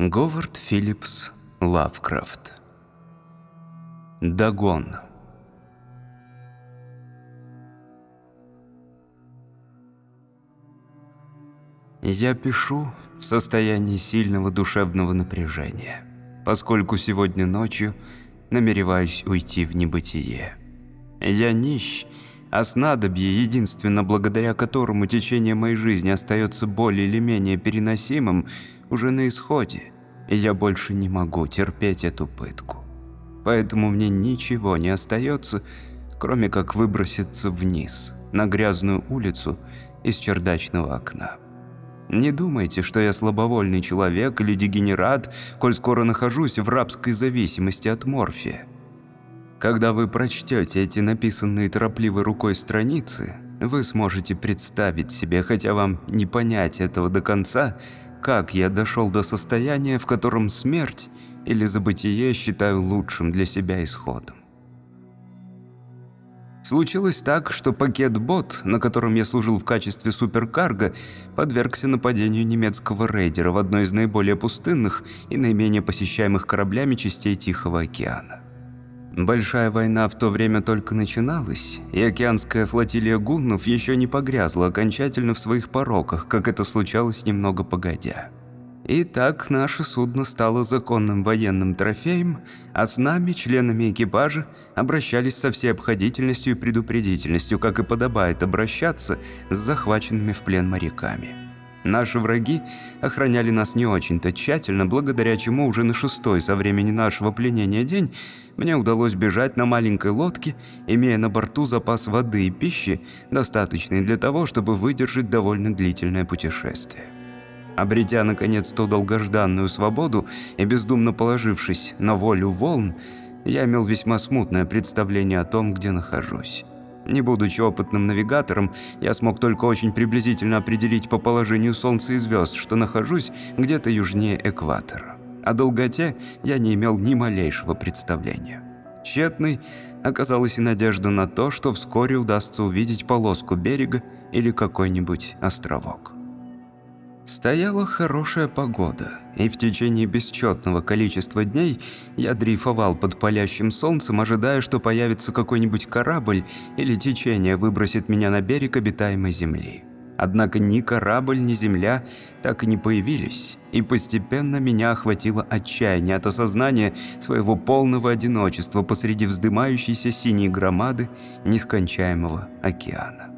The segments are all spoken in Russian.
Говард Филлипс Лавкрафт Дагон Я пишу в состоянии сильного душевного напряжения, поскольку сегодня ночью намереваюсь уйти в небытие. Я нищ, а снадобье, единственно благодаря которому течение моей жизни остается более или менее переносимым, уже на исходе, и я больше не могу терпеть эту пытку. Поэтому мне ничего не остается, кроме как выброситься вниз, на грязную улицу из чердачного окна. Не думайте, что я слабовольный человек или дегенерат, коль скоро нахожусь в рабской зависимости от морфия. Когда вы прочтете эти написанные торопливой рукой страницы, вы сможете представить себе, хотя вам не понять этого до конца, как я дошел до состояния, в котором смерть или забытие считаю лучшим для себя исходом. Случилось так, что пакет-бот, на котором я служил в качестве суперкарго, подвергся нападению немецкого рейдера в одной из наиболее пустынных и наименее посещаемых кораблями частей Тихого океана. Большая война в то время только начиналась, и океанская флотилия гуннов еще не погрязла окончательно в своих пороках, как это случалось немного погодя. И так наше судно стало законным военным трофеем, а с нами, членами экипажа, обращались со всей обходительностью и предупредительностью, как и подобает обращаться с захваченными в плен моряками. Наши враги охраняли нас не очень-то тщательно, благодаря чему уже на шестой со времени нашего пленения день мне удалось бежать на маленькой лодке, имея на борту запас воды и пищи, достаточный для того, чтобы выдержать довольно длительное путешествие. Обретя, наконец, ту долгожданную свободу и бездумно положившись на волю волн, я имел весьма смутное представление о том, где нахожусь. Не будучи опытным навигатором, я смог только очень приблизительно определить по положению Солнца и звезд, что нахожусь где-то южнее экватора. О долготе я не имел ни малейшего представления. Тщетной оказалась и надежда на то, что вскоре удастся увидеть полоску берега или какой-нибудь островок. Стояла хорошая погода, и в течение бесчетного количества дней я дрейфовал под палящим солнцем, ожидая, что появится какой-нибудь корабль или течение выбросит меня на берег обитаемой земли. Однако ни корабль, ни земля так и не появились, и постепенно меня охватило отчаяние от осознания своего полного одиночества посреди вздымающейся синей громады нескончаемого океана.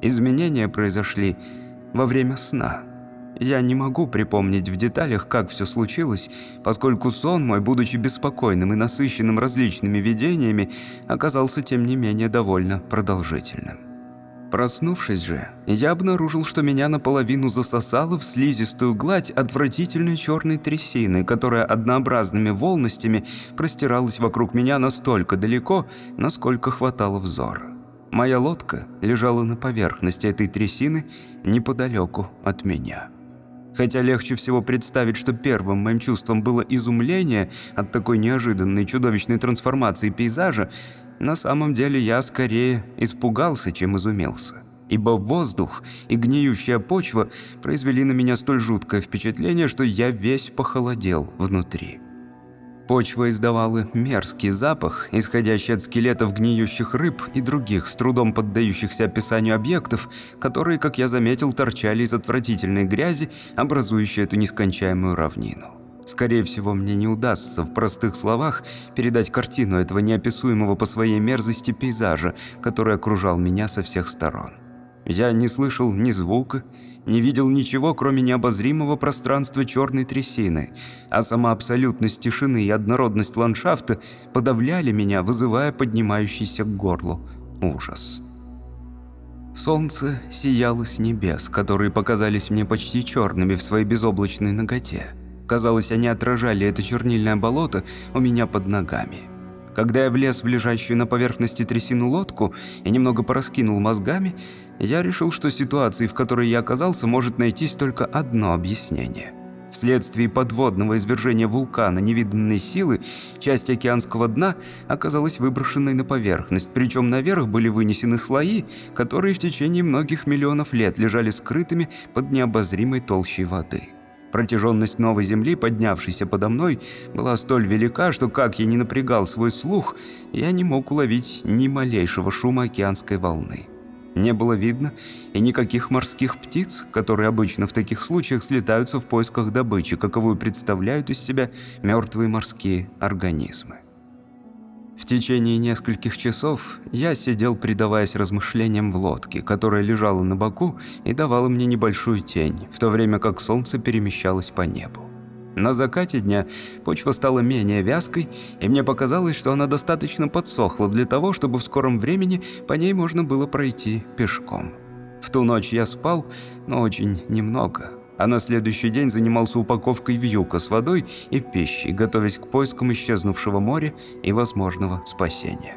Изменения произошли во время сна. Я не могу припомнить в деталях, как все случилось, поскольку сон мой, будучи беспокойным и насыщенным различными видениями, оказался тем не менее довольно продолжительным. Проснувшись же, я обнаружил, что меня наполовину засосало в слизистую гладь отвратительной черной трясины, которая однообразными волностями простиралась вокруг меня настолько далеко, насколько хватало взора. Моя лодка лежала на поверхности этой трясины неподалеку от меня. Хотя легче всего представить, что первым моим чувством было изумление от такой неожиданной чудовищной трансформации пейзажа, на самом деле я скорее испугался, чем изумился. Ибо воздух и гниющая почва произвели на меня столь жуткое впечатление, что я весь похолодел внутри. Почва издавала мерзкий запах, исходящий от скелетов гниющих рыб и других, с трудом поддающихся описанию объектов, которые, как я заметил, торчали из отвратительной грязи, образующей эту нескончаемую равнину. Скорее всего, мне не удастся в простых словах передать картину этого неописуемого по своей мерзости пейзажа, который окружал меня со всех сторон. Я не слышал ни звука, не видел ничего, кроме необозримого пространства черной трясины, а сама абсолютность тишины и однородность ландшафта подавляли меня, вызывая поднимающийся к горлу ужас. Солнце сияло с небес, которые показались мне почти черными в своей безоблачной ноготе. Казалось, они отражали это чернильное болото у меня под ногами. Когда я влез в лежащую на поверхности трясину лодку и немного пораскинул мозгами, я решил, что ситуации, в которой я оказался, может найтись только одно объяснение. Вследствие подводного извержения вулкана невиданной силы, часть океанского дна оказалась выброшенной на поверхность, причем наверх были вынесены слои, которые в течение многих миллионов лет лежали скрытыми под необозримой толщей воды. Протяженность новой земли, поднявшейся подо мной, была столь велика, что как я не напрягал свой слух, я не мог уловить ни малейшего шума океанской волны. Не было видно и никаких морских птиц, которые обычно в таких случаях слетаются в поисках добычи, каковую представляют из себя мертвые морские организмы. В течение нескольких часов я сидел, предаваясь размышлениям в лодке, которая лежала на боку и давала мне небольшую тень, в то время как солнце перемещалось по небу. На закате дня почва стала менее вязкой, и мне показалось, что она достаточно подсохла для того, чтобы в скором времени по ней можно было пройти пешком. В ту ночь я спал, но очень немного, а на следующий день занимался упаковкой вьюка с водой и пищей, готовясь к поискам исчезнувшего моря и возможного спасения.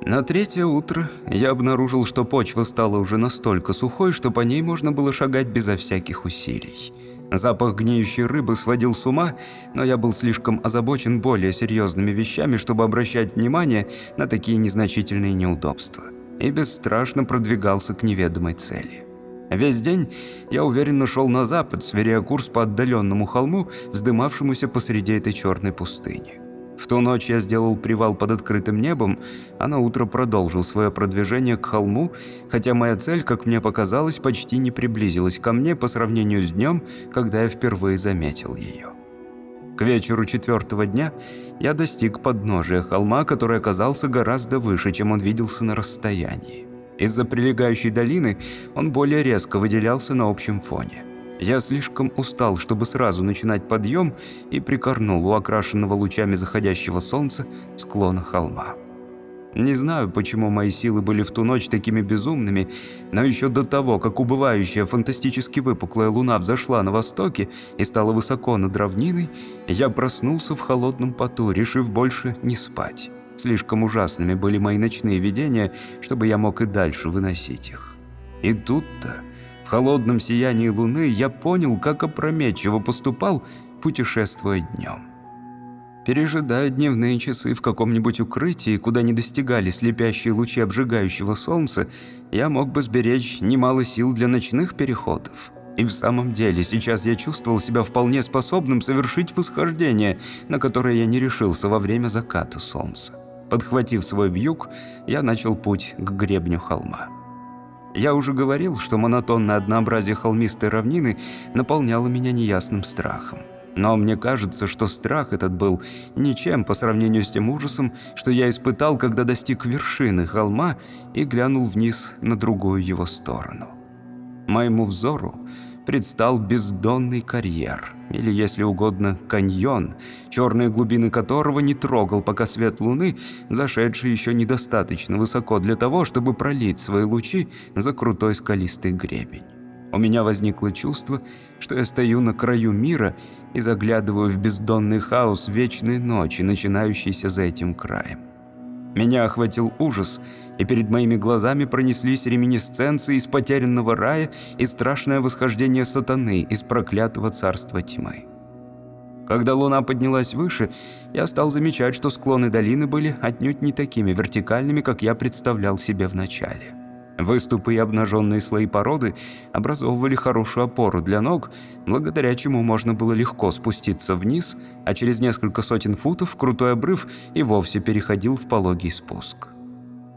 На третье утро я обнаружил, что почва стала уже настолько сухой, что по ней можно было шагать безо всяких усилий. Запах гниющей рыбы сводил с ума, но я был слишком озабочен более серьезными вещами, чтобы обращать внимание на такие незначительные неудобства. И бесстрашно продвигался к неведомой цели. Весь день я уверенно шел на запад, сверяя курс по отдаленному холму, вздымавшемуся посреди этой черной пустыни. В ту ночь я сделал привал под открытым небом, а на утро продолжил свое продвижение к холму, хотя моя цель, как мне показалось, почти не приблизилась ко мне по сравнению с днем, когда я впервые заметил ее. К вечеру четвертого дня я достиг подножия холма, который оказался гораздо выше, чем он виделся на расстоянии. Из-за прилегающей долины он более резко выделялся на общем фоне. Я слишком устал, чтобы сразу начинать подъем, и прикорнул у окрашенного лучами заходящего солнца склона холма. Не знаю, почему мои силы были в ту ночь такими безумными, но еще до того, как убывающая фантастически выпуклая луна взошла на востоке и стала высоко над равниной, я проснулся в холодном поту, решив больше не спать. Слишком ужасными были мои ночные видения, чтобы я мог и дальше выносить их. И тут-то в холодном сиянии луны я понял, как опрометчиво поступал, путешествуя днем. Пережидая дневные часы в каком-нибудь укрытии, куда не достигали слепящие лучи обжигающего солнца, я мог бы сберечь немало сил для ночных переходов. И в самом деле, сейчас я чувствовал себя вполне способным совершить восхождение, на которое я не решился во время заката солнца. Подхватив свой вьюг, я начал путь к гребню холма. Я уже говорил, что монотонное однообразие холмистой равнины наполняло меня неясным страхом. Но мне кажется, что страх этот был ничем по сравнению с тем ужасом, что я испытал, когда достиг вершины холма и глянул вниз на другую его сторону. Моему взору предстал бездонный карьер, или, если угодно, каньон, черные глубины которого не трогал пока свет луны, зашедший еще недостаточно высоко для того, чтобы пролить свои лучи за крутой скалистый гребень. У меня возникло чувство, что я стою на краю мира и заглядываю в бездонный хаос вечной ночи, начинающийся за этим краем. Меня охватил ужас – и перед моими глазами пронеслись реминисценции из потерянного рая и страшное восхождение сатаны из проклятого царства тьмы. Когда луна поднялась выше, я стал замечать, что склоны долины были отнюдь не такими вертикальными, как я представлял себе вначале. Выступы и обнаженные слои породы образовывали хорошую опору для ног, благодаря чему можно было легко спуститься вниз, а через несколько сотен футов крутой обрыв и вовсе переходил в пологий спуск.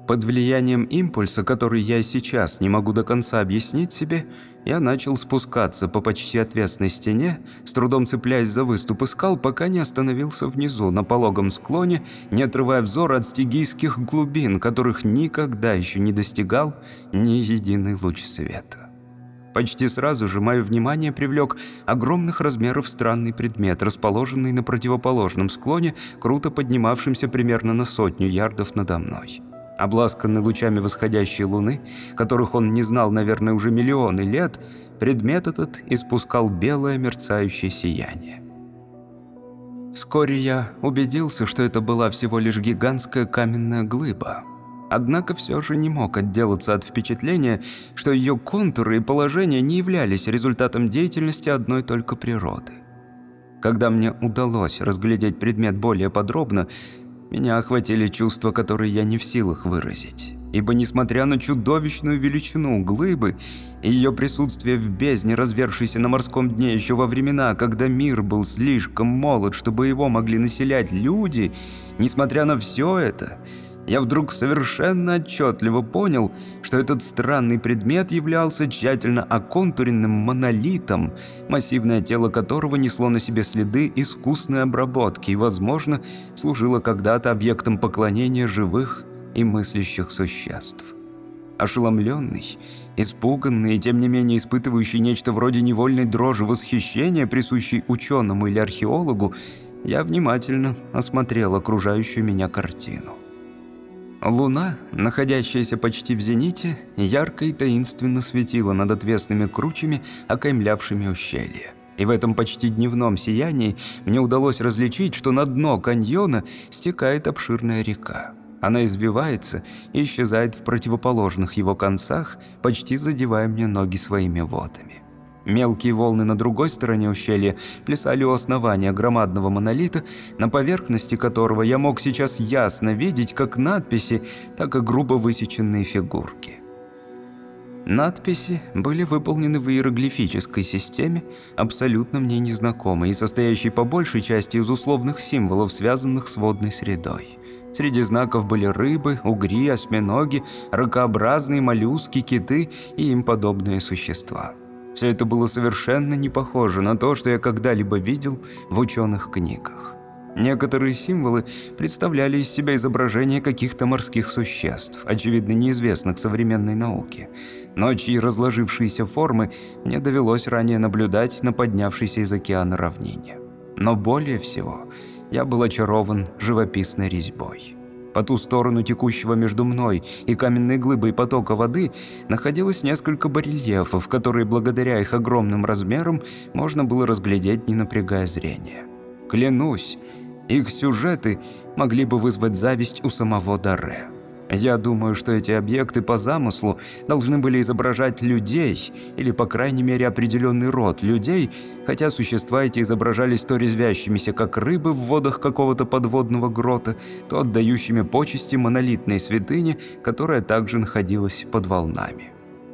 Под влиянием импульса, который я сейчас не могу до конца объяснить себе, я начал спускаться по почти отвесной стене, с трудом цепляясь за выступы скал, пока не остановился внизу, на пологом склоне, не отрывая взор от стигийских глубин, которых никогда еще не достигал ни единый луч света. Почти сразу же мое внимание привлек огромных размеров странный предмет, расположенный на противоположном склоне, круто поднимавшимся примерно на сотню ярдов надо мной. Обласканный лучами восходящей луны, которых он не знал, наверное, уже миллионы лет, предмет этот испускал белое мерцающее сияние. Вскоре я убедился, что это была всего лишь гигантская каменная глыба. Однако все же не мог отделаться от впечатления, что ее контуры и положение не являлись результатом деятельности одной только природы. Когда мне удалось разглядеть предмет более подробно, меня охватили чувства, которые я не в силах выразить. ибо несмотря на чудовищную величину глыбы и ее присутствие в бездне, развершейся на морском дне еще во времена, когда мир был слишком молод, чтобы его могли населять люди, несмотря на все это, я вдруг совершенно отчетливо понял, что этот странный предмет являлся тщательно оконтуренным монолитом, массивное тело которого несло на себе следы искусной обработки и, возможно, служило когда-то объектом поклонения живых и мыслящих существ. Ошеломленный, испуганный и тем не менее испытывающий нечто вроде невольной дрожи восхищения, присущей ученому или археологу, я внимательно осмотрел окружающую меня картину. Луна, находящаяся почти в зените, ярко и таинственно светила над отвесными кручами, окаймлявшими ущелье. И в этом почти дневном сиянии мне удалось различить, что на дно каньона стекает обширная река. Она извивается и исчезает в противоположных его концах, почти задевая мне ноги своими водами. Мелкие волны на другой стороне ущелья плясали у основания громадного монолита, на поверхности которого я мог сейчас ясно видеть как надписи, так и грубо высеченные фигурки. Надписи были выполнены в иероглифической системе, абсолютно мне незнакомой и состоящей по большей части из условных символов, связанных с водной средой. Среди знаков были рыбы, угри, осьминоги, ракообразные моллюски, киты и им подобные существа. Все это было совершенно не похоже на то, что я когда-либо видел в ученых книгах. Некоторые символы представляли из себя изображения каких-то морских существ, очевидно неизвестных современной науке, но чьи разложившиеся формы мне довелось ранее наблюдать на поднявшейся из океана равнине. Но более всего я был очарован живописной резьбой. По ту сторону текущего между мной и каменной глыбой потока воды находилось несколько барельефов, которые благодаря их огромным размерам можно было разглядеть, не напрягая зрение. Клянусь, их сюжеты могли бы вызвать зависть у самого Дарре. Я думаю, что эти объекты по замыслу должны были изображать людей, или, по крайней мере, определенный род людей, хотя существа эти изображались то резвящимися, как рыбы в водах какого-то подводного грота, то отдающими почести монолитной святыне, которая также находилась под волнами.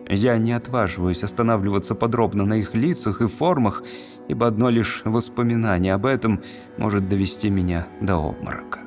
Я не отваживаюсь останавливаться подробно на их лицах и формах, ибо одно лишь воспоминание об этом может довести меня до обморока.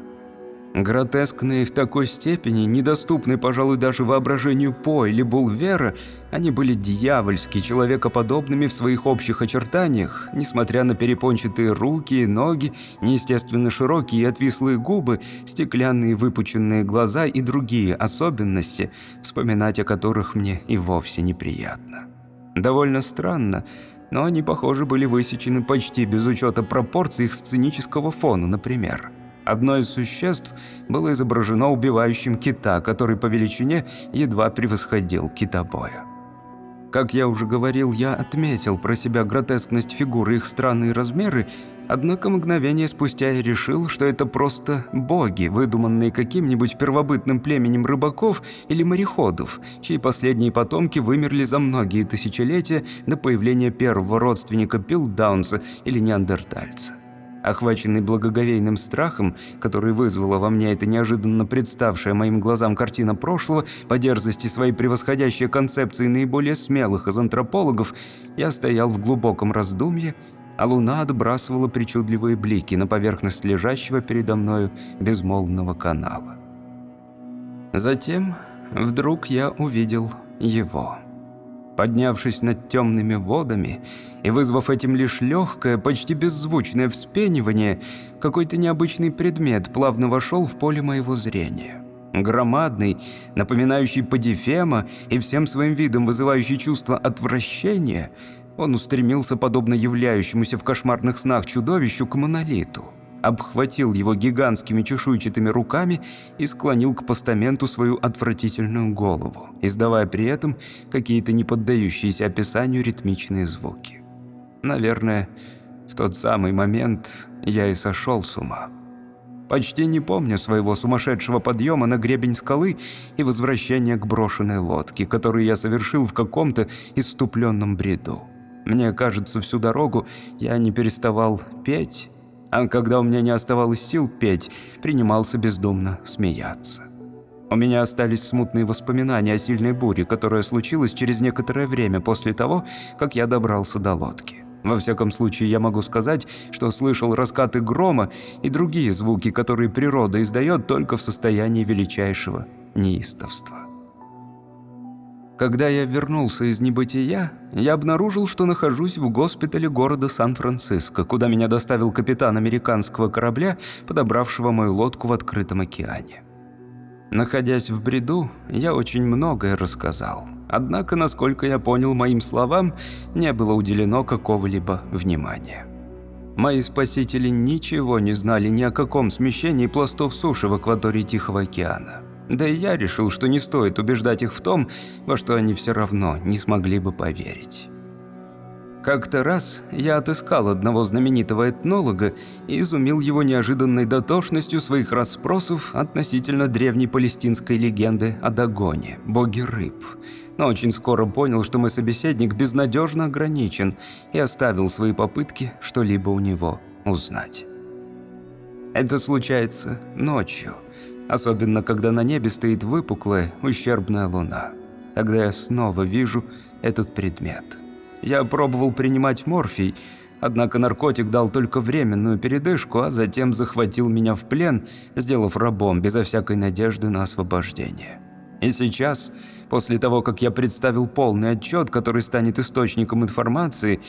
Гротескные в такой степени, недоступные, пожалуй, даже воображению По или Булвера, они были дьявольски человекоподобными в своих общих очертаниях, несмотря на перепончатые руки и ноги, неестественно широкие и отвислые губы, стеклянные выпученные глаза и другие особенности, вспоминать о которых мне и вовсе неприятно. Довольно странно, но они, похоже, были высечены почти без учета пропорций их сценического фона, например. Одно из существ было изображено убивающим кита, который по величине едва превосходил китобоя. Как я уже говорил, я отметил про себя гротескность фигуры их странные размеры, однако мгновение спустя я решил, что это просто боги, выдуманные каким-нибудь первобытным племенем рыбаков или мореходов, чьи последние потомки вымерли за многие тысячелетия до появления первого родственника Пилдаунса или неандертальца. Охваченный благоговейным страхом, который вызвала во мне эта неожиданно представшая моим глазам картина прошлого, по дерзости своей превосходящей концепции наиболее смелых из антропологов, я стоял в глубоком раздумье, а луна отбрасывала причудливые блики на поверхность лежащего передо мною безмолвного канала. Затем вдруг я увидел его. Поднявшись над темными водами и вызвав этим лишь легкое, почти беззвучное вспенивание, какой-то необычный предмет плавно вошел в поле моего зрения. Громадный, напоминающий Падифема и всем своим видом вызывающий чувство отвращения, он устремился, подобно являющемуся в кошмарных снах чудовищу, к монолиту обхватил его гигантскими чешуйчатыми руками и склонил к постаменту свою отвратительную голову, издавая при этом какие-то неподдающиеся описанию ритмичные звуки. Наверное, в тот самый момент я и сошел с ума. Почти не помню своего сумасшедшего подъема на гребень скалы и возвращения к брошенной лодке, который я совершил в каком-то иступленном бреду. Мне кажется, всю дорогу я не переставал петь, а когда у меня не оставалось сил петь, принимался бездумно смеяться. У меня остались смутные воспоминания о сильной буре, которая случилась через некоторое время после того, как я добрался до лодки. Во всяком случае, я могу сказать, что слышал раскаты грома и другие звуки, которые природа издает только в состоянии величайшего неистовства. Когда я вернулся из небытия, я обнаружил, что нахожусь в госпитале города Сан-Франциско, куда меня доставил капитан американского корабля, подобравшего мою лодку в открытом океане. Находясь в бреду, я очень многое рассказал. Однако, насколько я понял, моим словам не было уделено какого-либо внимания. Мои спасители ничего не знали ни о каком смещении пластов суши в акватории Тихого океана. Да и я решил, что не стоит убеждать их в том, во что они все равно не смогли бы поверить. Как-то раз я отыскал одного знаменитого этнолога и изумил его неожиданной дотошностью своих расспросов относительно древней палестинской легенды о Дагоне, боге рыб. Но очень скоро понял, что мой собеседник безнадежно ограничен и оставил свои попытки что-либо у него узнать. Это случается ночью, особенно когда на небе стоит выпуклая, ущербная луна. Тогда я снова вижу этот предмет – я пробовал принимать морфий, однако наркотик дал только временную передышку, а затем захватил меня в плен, сделав рабом безо всякой надежды на освобождение. И сейчас, после того, как я представил полный отчет, который станет источником информации,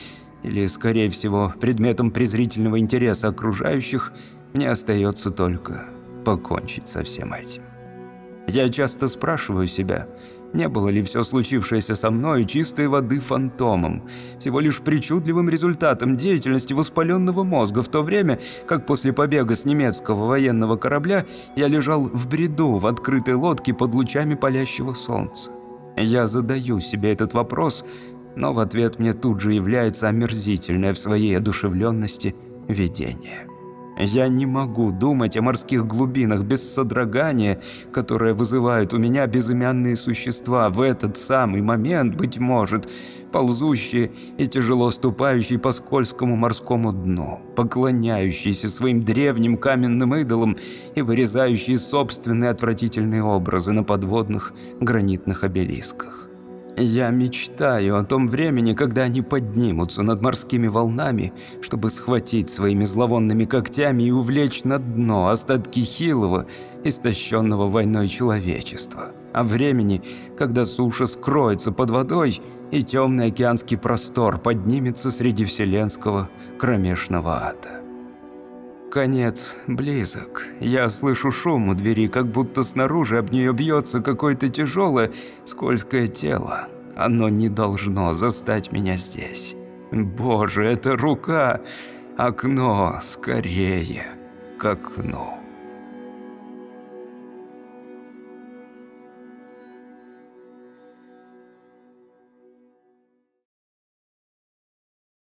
или, скорее всего, предметом презрительного интереса окружающих, мне остается только покончить со всем этим. Я часто спрашиваю себя, не было ли все случившееся со мной чистой воды фантомом, всего лишь причудливым результатом деятельности воспаленного мозга в то время, как после побега с немецкого военного корабля я лежал в бреду в открытой лодке под лучами палящего солнца? Я задаю себе этот вопрос, но в ответ мне тут же является омерзительное в своей одушевленности видение. Я не могу думать о морских глубинах без содрогания, которое вызывают у меня безымянные существа в этот самый момент, быть может, ползущие и тяжело ступающие по скользкому морскому дну, поклоняющиеся своим древним каменным идолам и вырезающие собственные отвратительные образы на подводных гранитных обелисках. Я мечтаю о том времени, когда они поднимутся над морскими волнами, чтобы схватить своими зловонными когтями и увлечь на дно остатки хилого, истощенного войной человечества. О времени, когда суша скроется под водой, и темный океанский простор поднимется среди вселенского кромешного ада. Конец близок. Я слышу шум у двери, как будто снаружи об нее бьется какое-то тяжелое, скользкое тело. Оно не должно застать меня здесь. Боже, это рука! Окно, скорее, к окну.